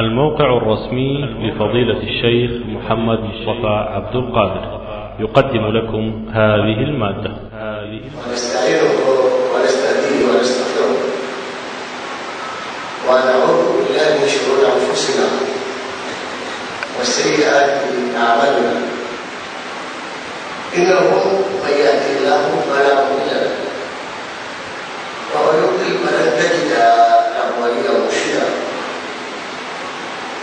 الموقع الرسمي لفضيلة الشيخ محمد مصطفى عبد القادر. يقدم لكم هذه المادة. ونستعينه ونستهديه ونستغفره. ونعوذ بالله من شرور أنفسنا وسيئات أعمالنا. إنه من يهده الله فلا مضل له ومن يضلل فلن تجد له وليا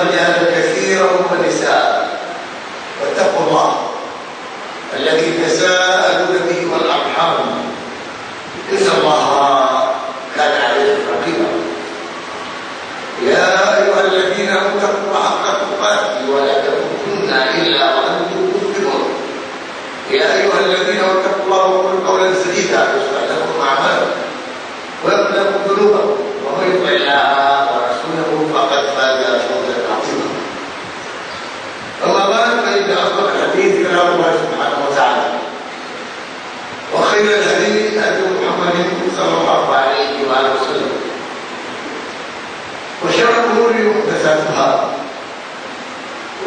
رجالا كثيرا ونساء واتقوا الله الذي تساءلون محدثاتها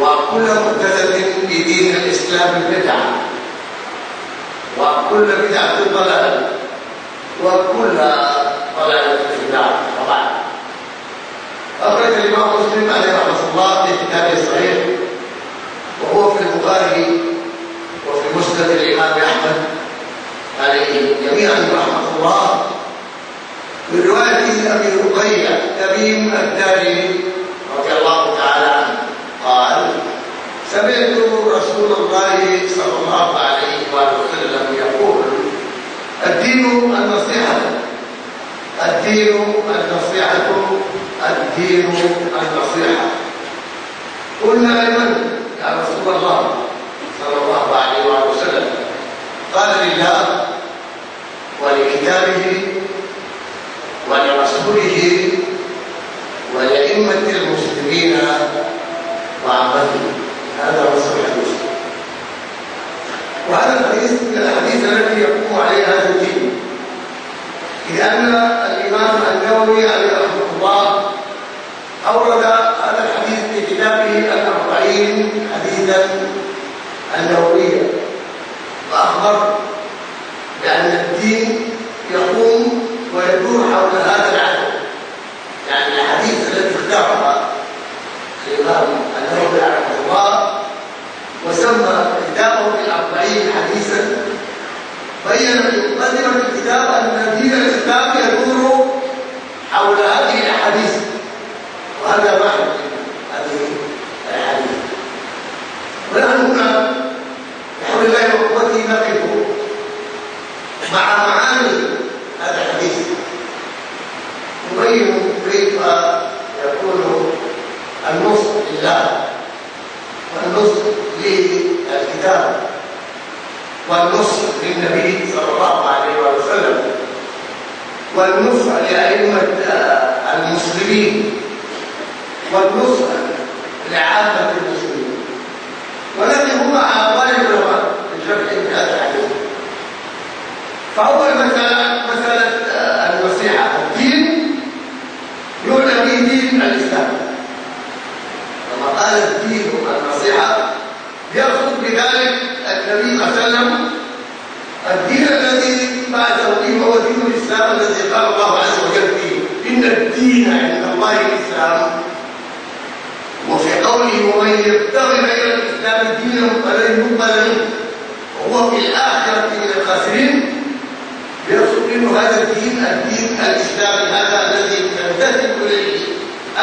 وكل محدثه في دين الإسلام بدعة. وكل بدعة ضلالة. وكل ضلالة في النار. طبعا. أخرج الإمام مسلم عليه رحمة الله في كتابه الصحيح. وهو في البخاري وفي مسند الإمام أحمد عليه جميعا رحمة الله. من رواية أبي رقية تميم الداري رضي الله تعالى عنه. قال سمعت رسول الله صلى الله عليه وآله وسلم يقول الدين النصيحة. الدين النصيحة. الدين النصيحة. قلنا لمن؟ يا رسول الله صلى الله عليه وآله وسلم. قال لله ولكتابه ولرسوله ولأئمة المسلمين وعامته هذا هو صحيح مسلم وهذا الحديث من الأحاديث التي يقوم عليها هذا الدين. لأن الإمام النووي عليه رحمة الله أورد هذا الحديث في كتابه الأربعين حديثا النوويا وأخبر بأن الدين يقوم ويدور حول هذا العدد يعني الاحاديث التي اختارها الامام النووي رحمه الله وسمى كتابه الأربعين حديثا بين في مقدمة الكتاب أن دين الإسلام يدور حول هذه الأحاديث. وهذا معنى هذه الأحاديث. ونحن هنا بحول الله وقوته نقف مع معاني هذا الحديث. نبين كيف يكون النصر لله والنصر للكتاب والنصر للنبي صلى الله عليه وسلم. والنصر لأئمة المسلمين. والنصر لعامة المسلمين. والذي هو أعضاء العلماء شرح هذا الحديث. فأول مسألة مسألة النصيحة الدين. يعنى به دين الإسلام. لما قال الدين النصيحة يقصد بذلك النبي صلى الله عليه وسلم الدين الذي بعثه به هو دين الإسلام الذي قال الله عز وجل فيه إن الدين عند الله الإسلام. وفي قوله ومن يبتغي غير الإسلام دينا فلن يقبل منه وهو في الآخرة من الخاسرين يقصد انه هذا الدين الدين الإسلامي هذا الذي تنتسب إليه.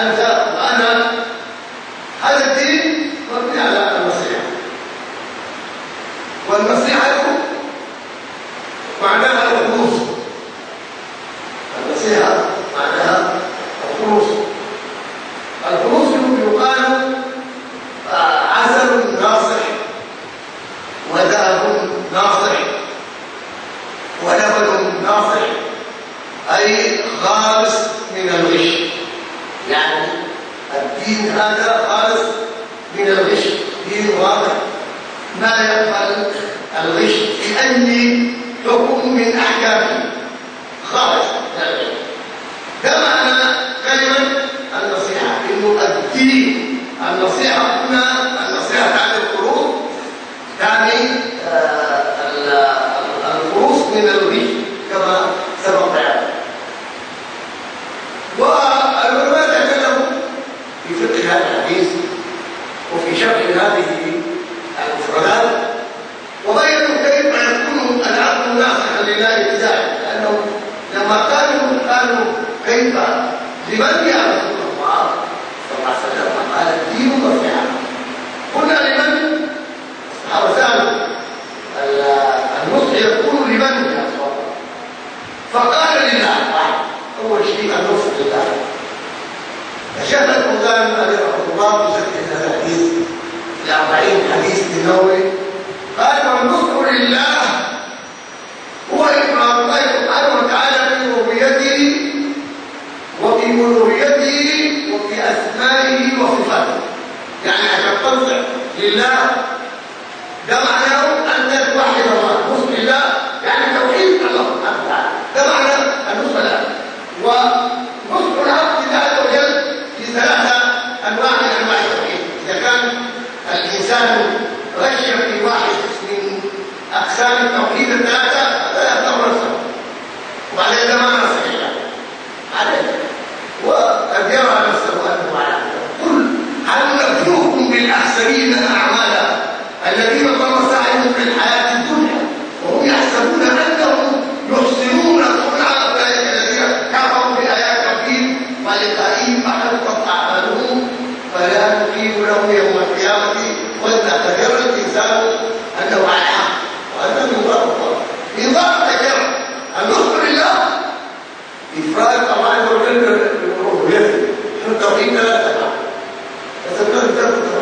أنت وأنا هذا الدين مبني على والنصيحة معناها الخلوص معناها ذكر الإمام أبي رحمه الله في شرح هذا الحديث الأربعين حديث للنووي قال والنصر لله هو إقرار الله سبحانه وتعالى في بربوبيته وفي ألوهيته وفي أسمائه وصفاته يعني عشان تستنصر لله ده معناه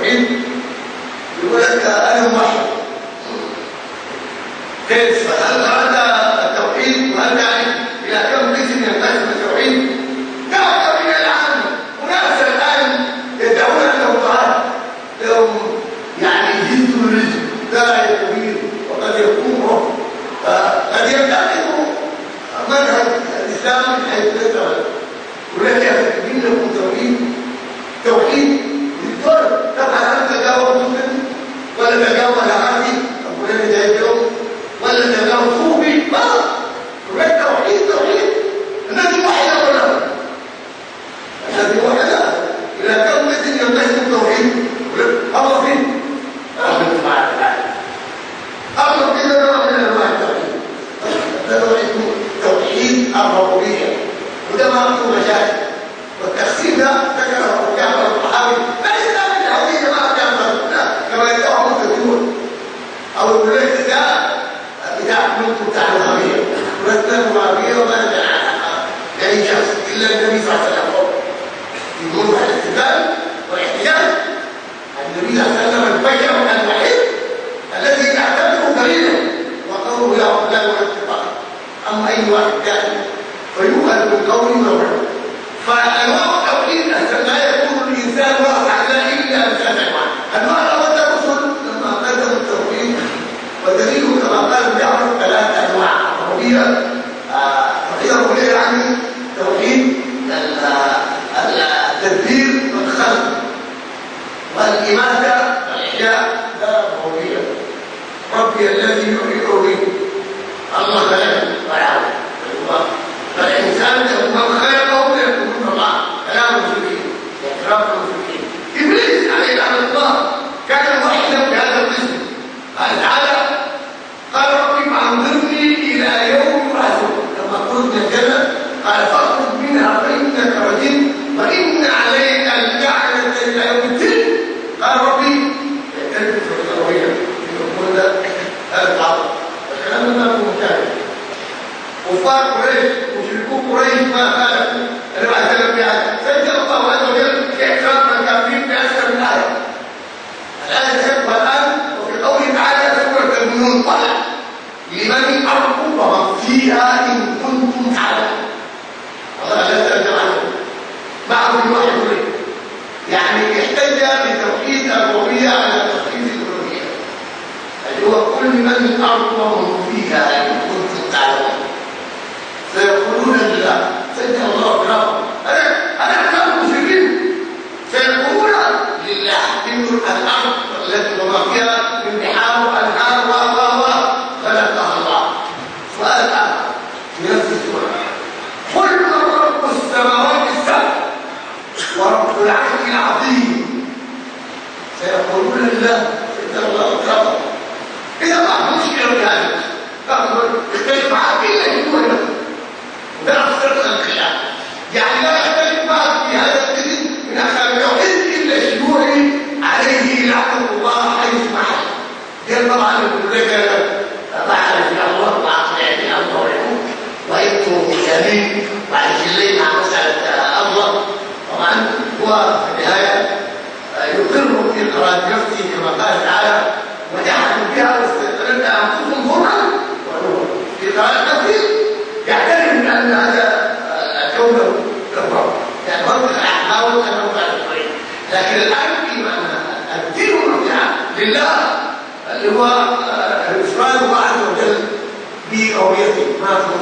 العلم يقول لك أنا واحد كيف؟ هل هذا التوحيد؟ وهل يعني إلى كم قسم ينقسم التوحيد؟ من العالم. وناس الآن يدعون أنه يعني الرزق لا يكبير وقد يكون رفض منهج الإسلام حيث منطلق لمن أرقبهم فيها إن كنتم تعلمون. والله لا ترجع عنهم معه الوحي يعني احتج بتوحيد الربوبية على توحيد الألوهية اللي يعني هو كل من أرقبهم فيها تختلف معاه في اللي هو هنا وده سر الخلاف يعني لا يختلف معك في هذا الدين من اخر اليوم الا الشيوعي عليه لعنه الله حيث محل طبعا يقول لك الله يعرف الله وعقل يعني الله ويقول وأنتم مجانين وعلى جلين مع مساله الله طبعا هو في النهايه يقر اقرار نفسه كما قال تعالى وجحدوا بها واستقررنا أنفسهم ظلما Imam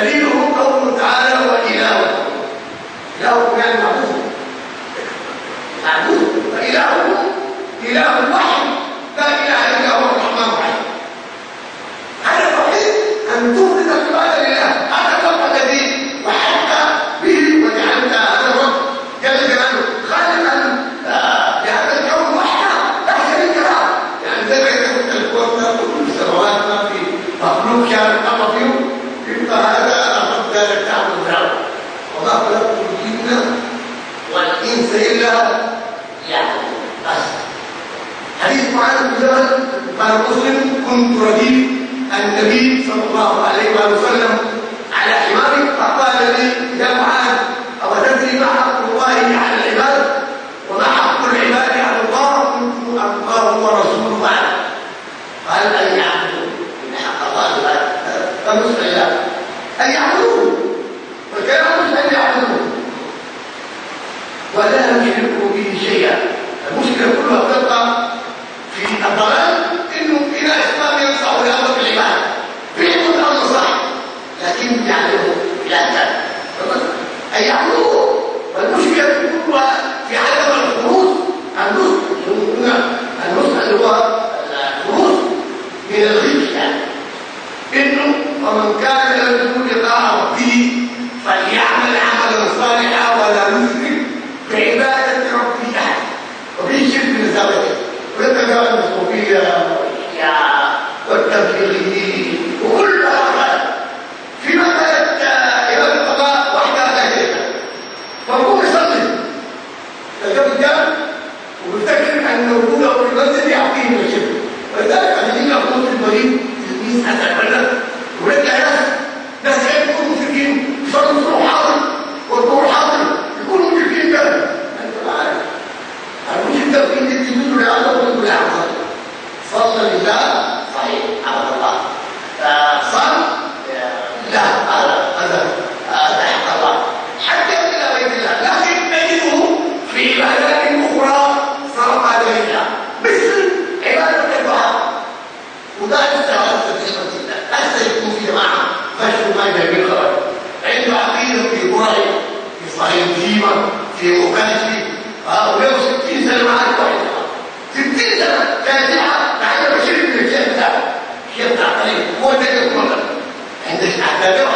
دليله قوله تعالى وإلهه. إلهكم يعني معبود. معبود. وإلهكم إله واحد. الرسل كنت رديف النبي صلى الله عليه وآله وسلم على حماري فقال لي يا معاذ أو تدري ما حق الله على العباد؟ وما حق العباد على الله؟ كنت أبقاه ورسول أعلم قال أن يعبدوا إن حق الله فنصر الله أن يعبدوا؟ فكان مش أن يعبدوه ولا يشركوا به شيئا. المشكلة كلها تبقى في الضلال 哎呀，路 عمر في مكانتي آه 160 سنة معاك واحد 60 سنة كانت تلعب معايا بشير بن الكيان بتاعه الكيان بتاع طريق هو ده اللي اتمرن إحنا مش هنتابعه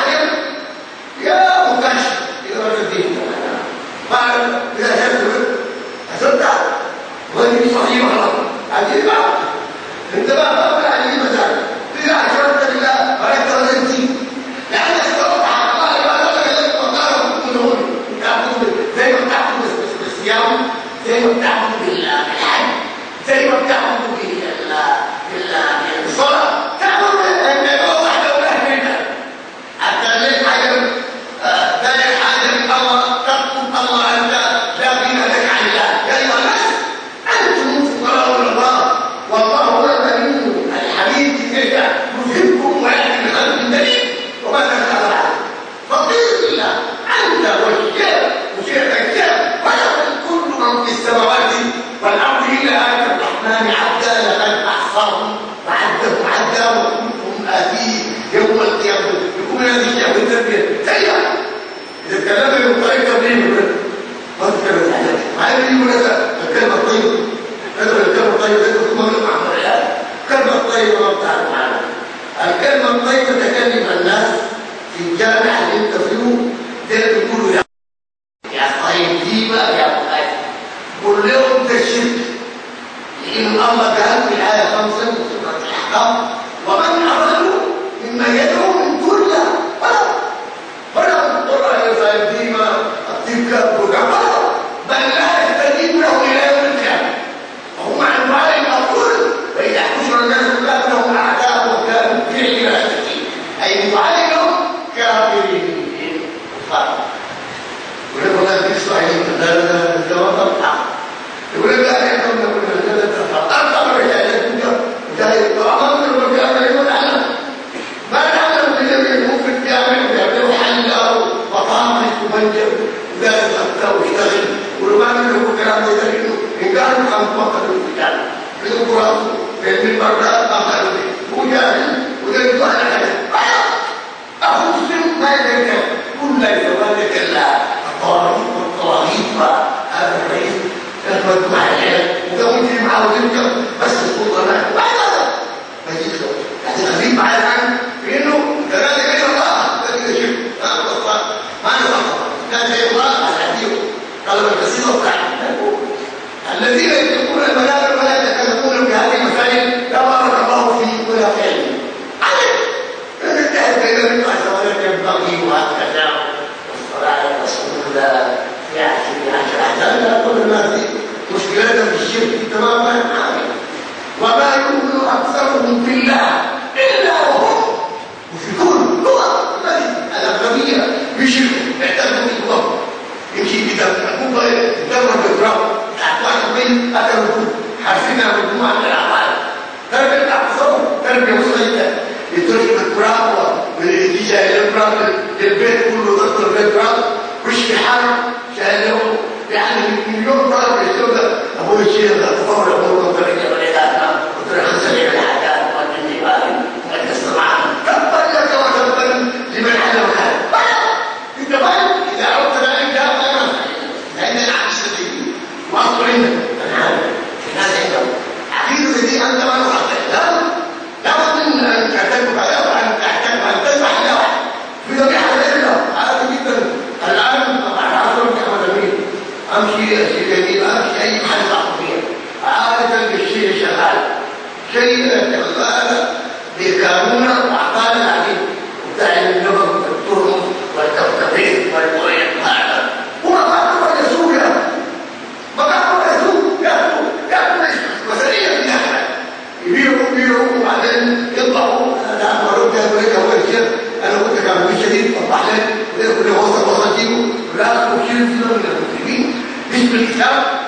Bíblia وتيجي معاه وتبكى out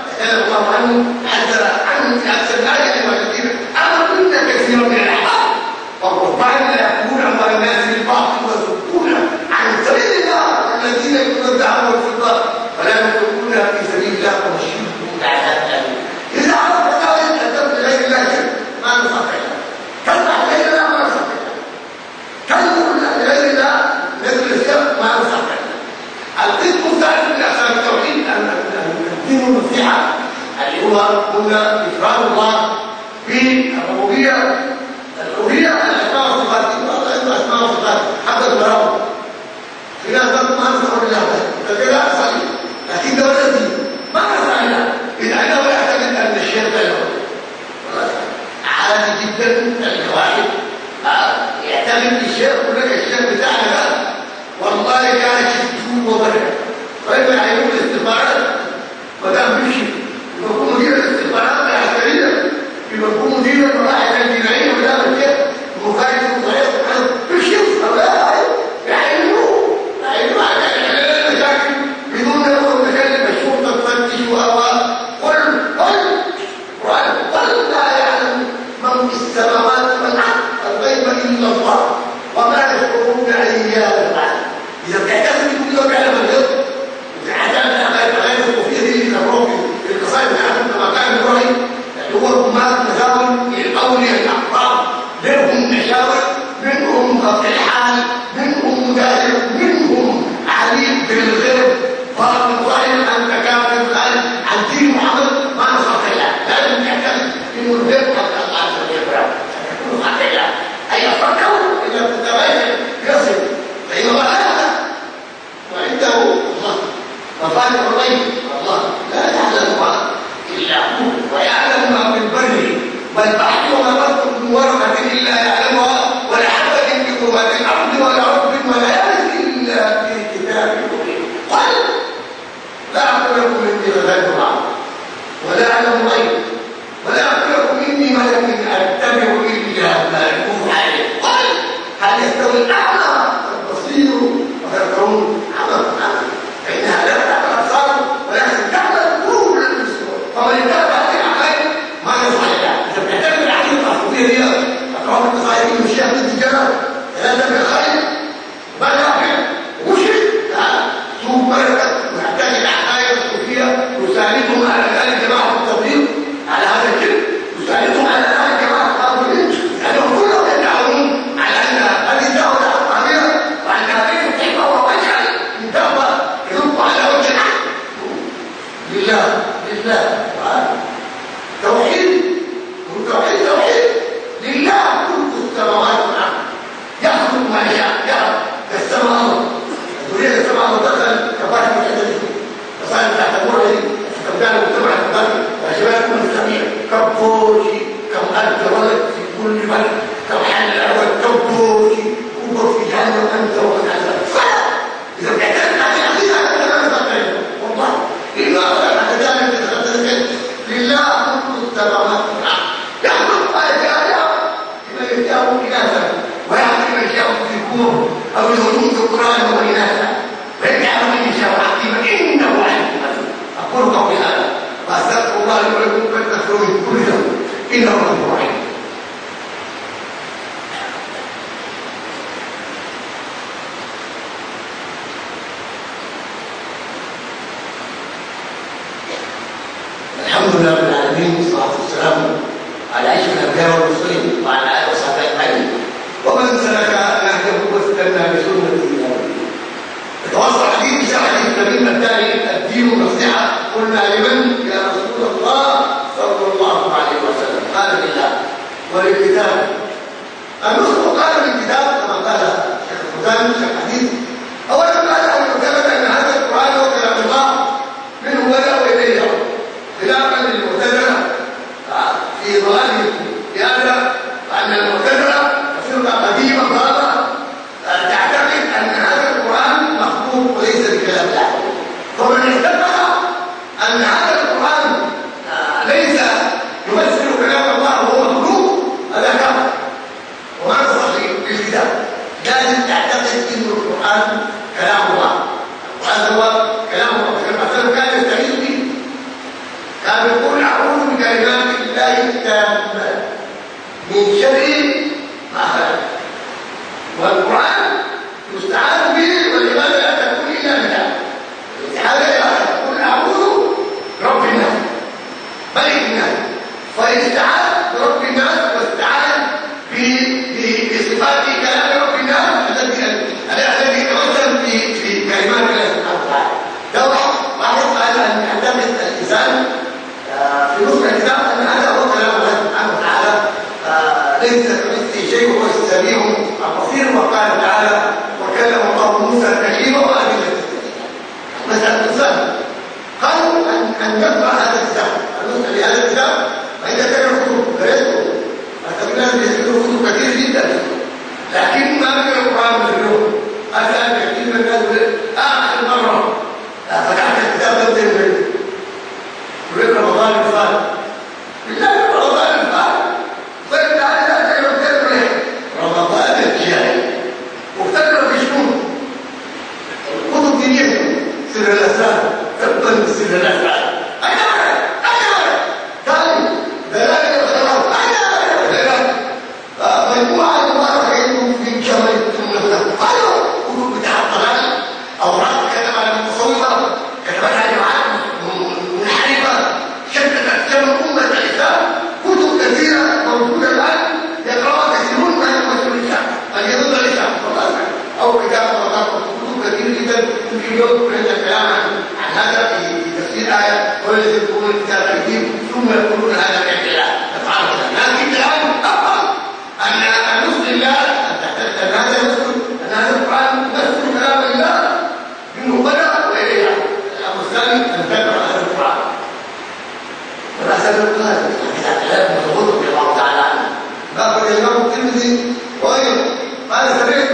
هذا القادر لا بنقول الله تعالى بقى الإمام الترمذي وغيره قال سمعت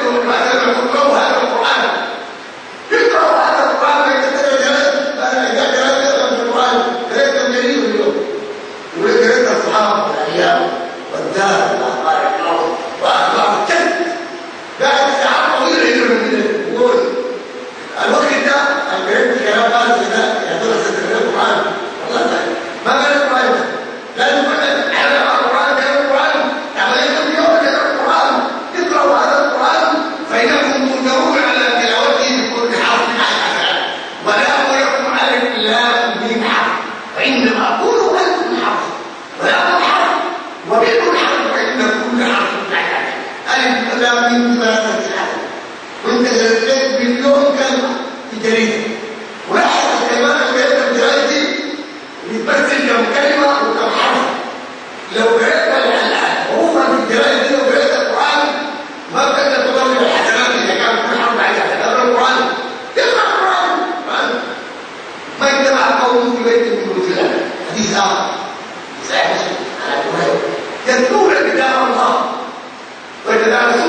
أنهم يبيتوا من الجنة حديث آخر صحيح مسلم يذكرون بداء الله ويتدارس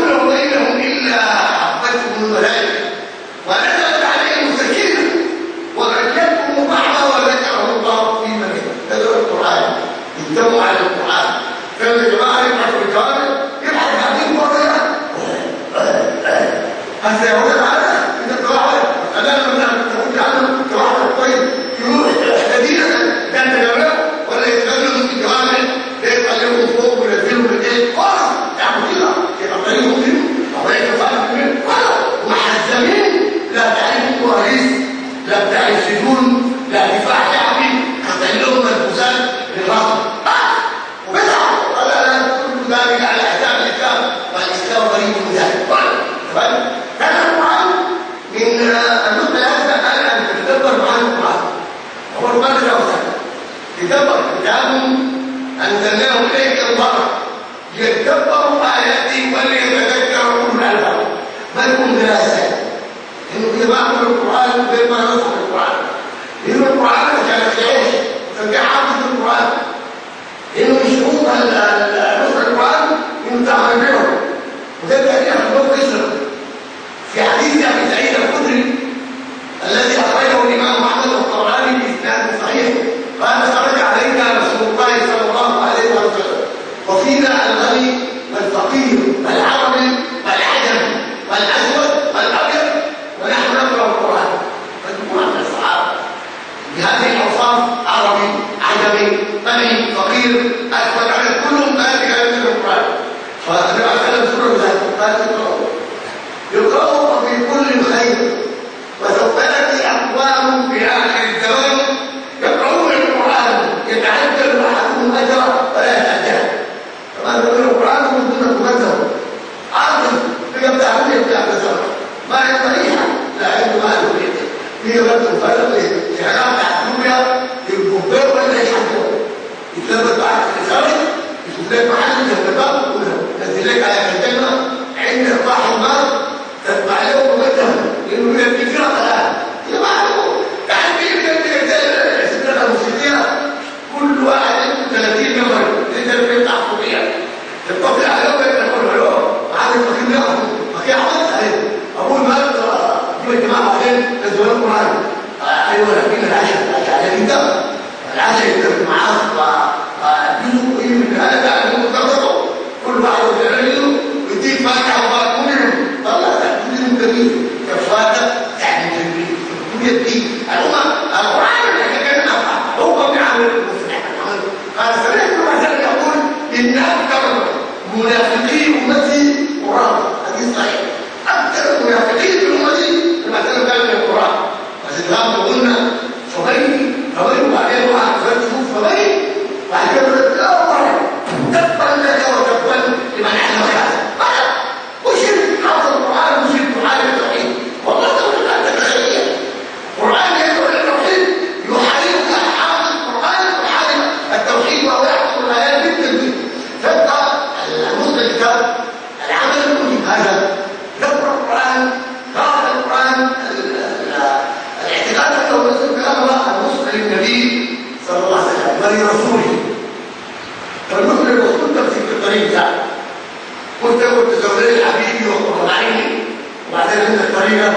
que sobre la Biblia online, la gente de Florida,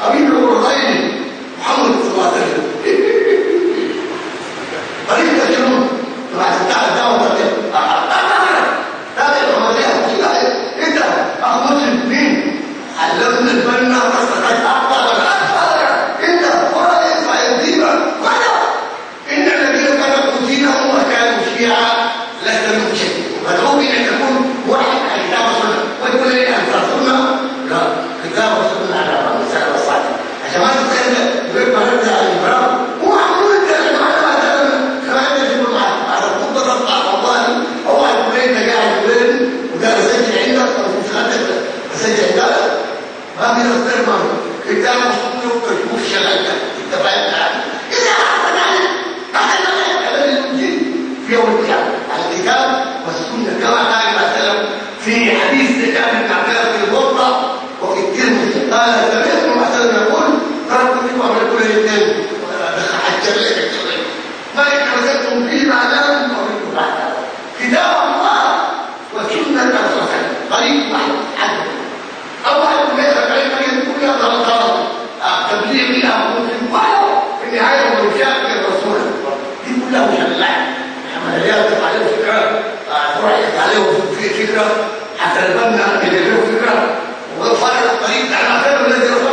ha مثلا واحد عدد أو واحد ما يخرج كلها ضغط ضغط تبليغي أو مسلم ولو النهاية هو يشارك الرسول. دي كلها مشلعه عمليات عليه فكرة آه، فرحت عليه في فكرة حتى البنا اللي له فكرة. وده فرق قريب على خير الذي رفع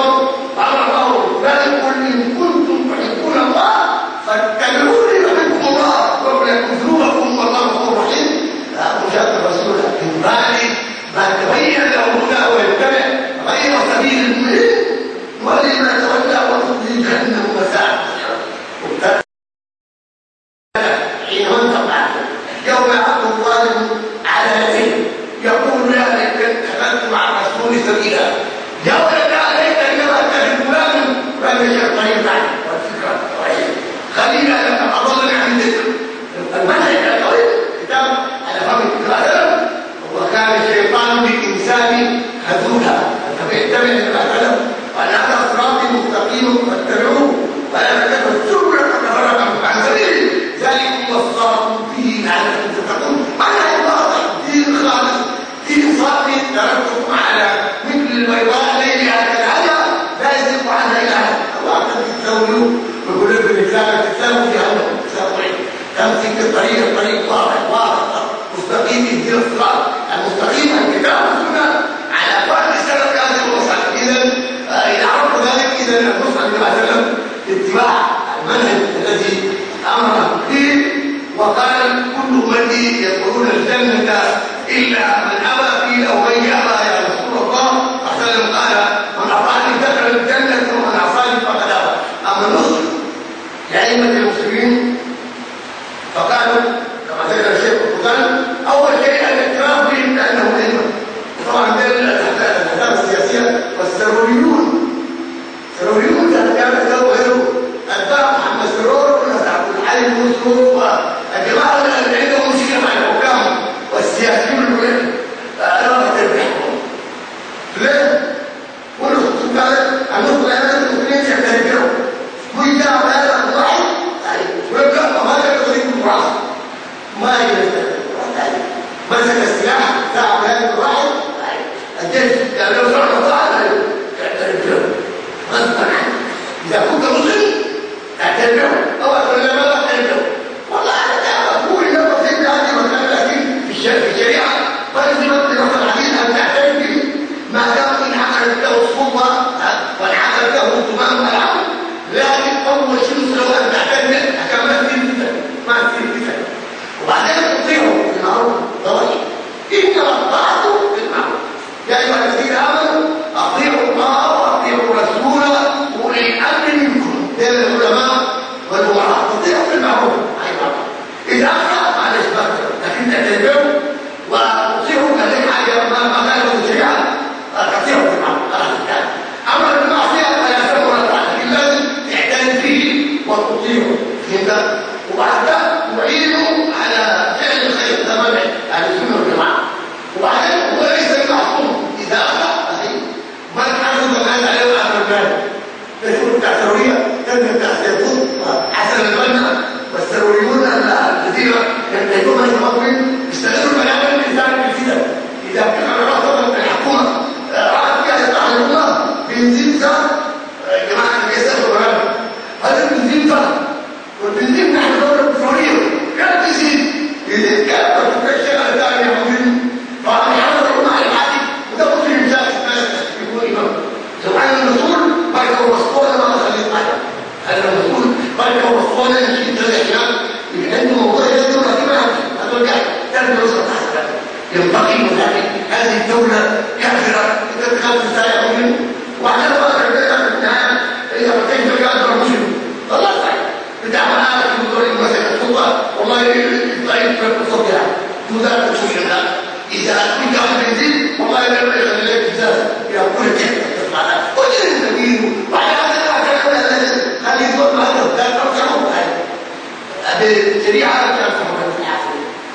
الشريعة بتعرف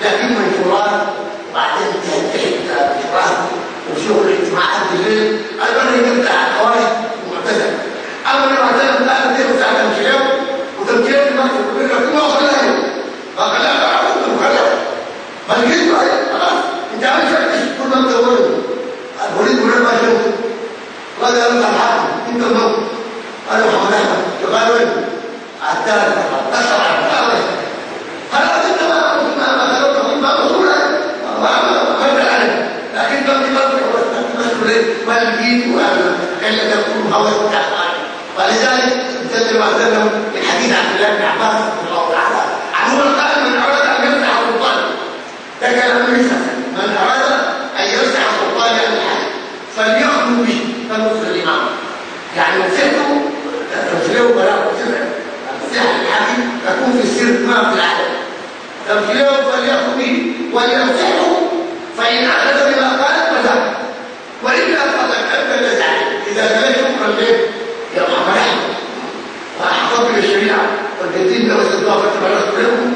لكن من الفراد وبعدين تنتهي الفراد وشغل اجتماعات بالليل أنا بدي نبدأ على الحواشي nós temos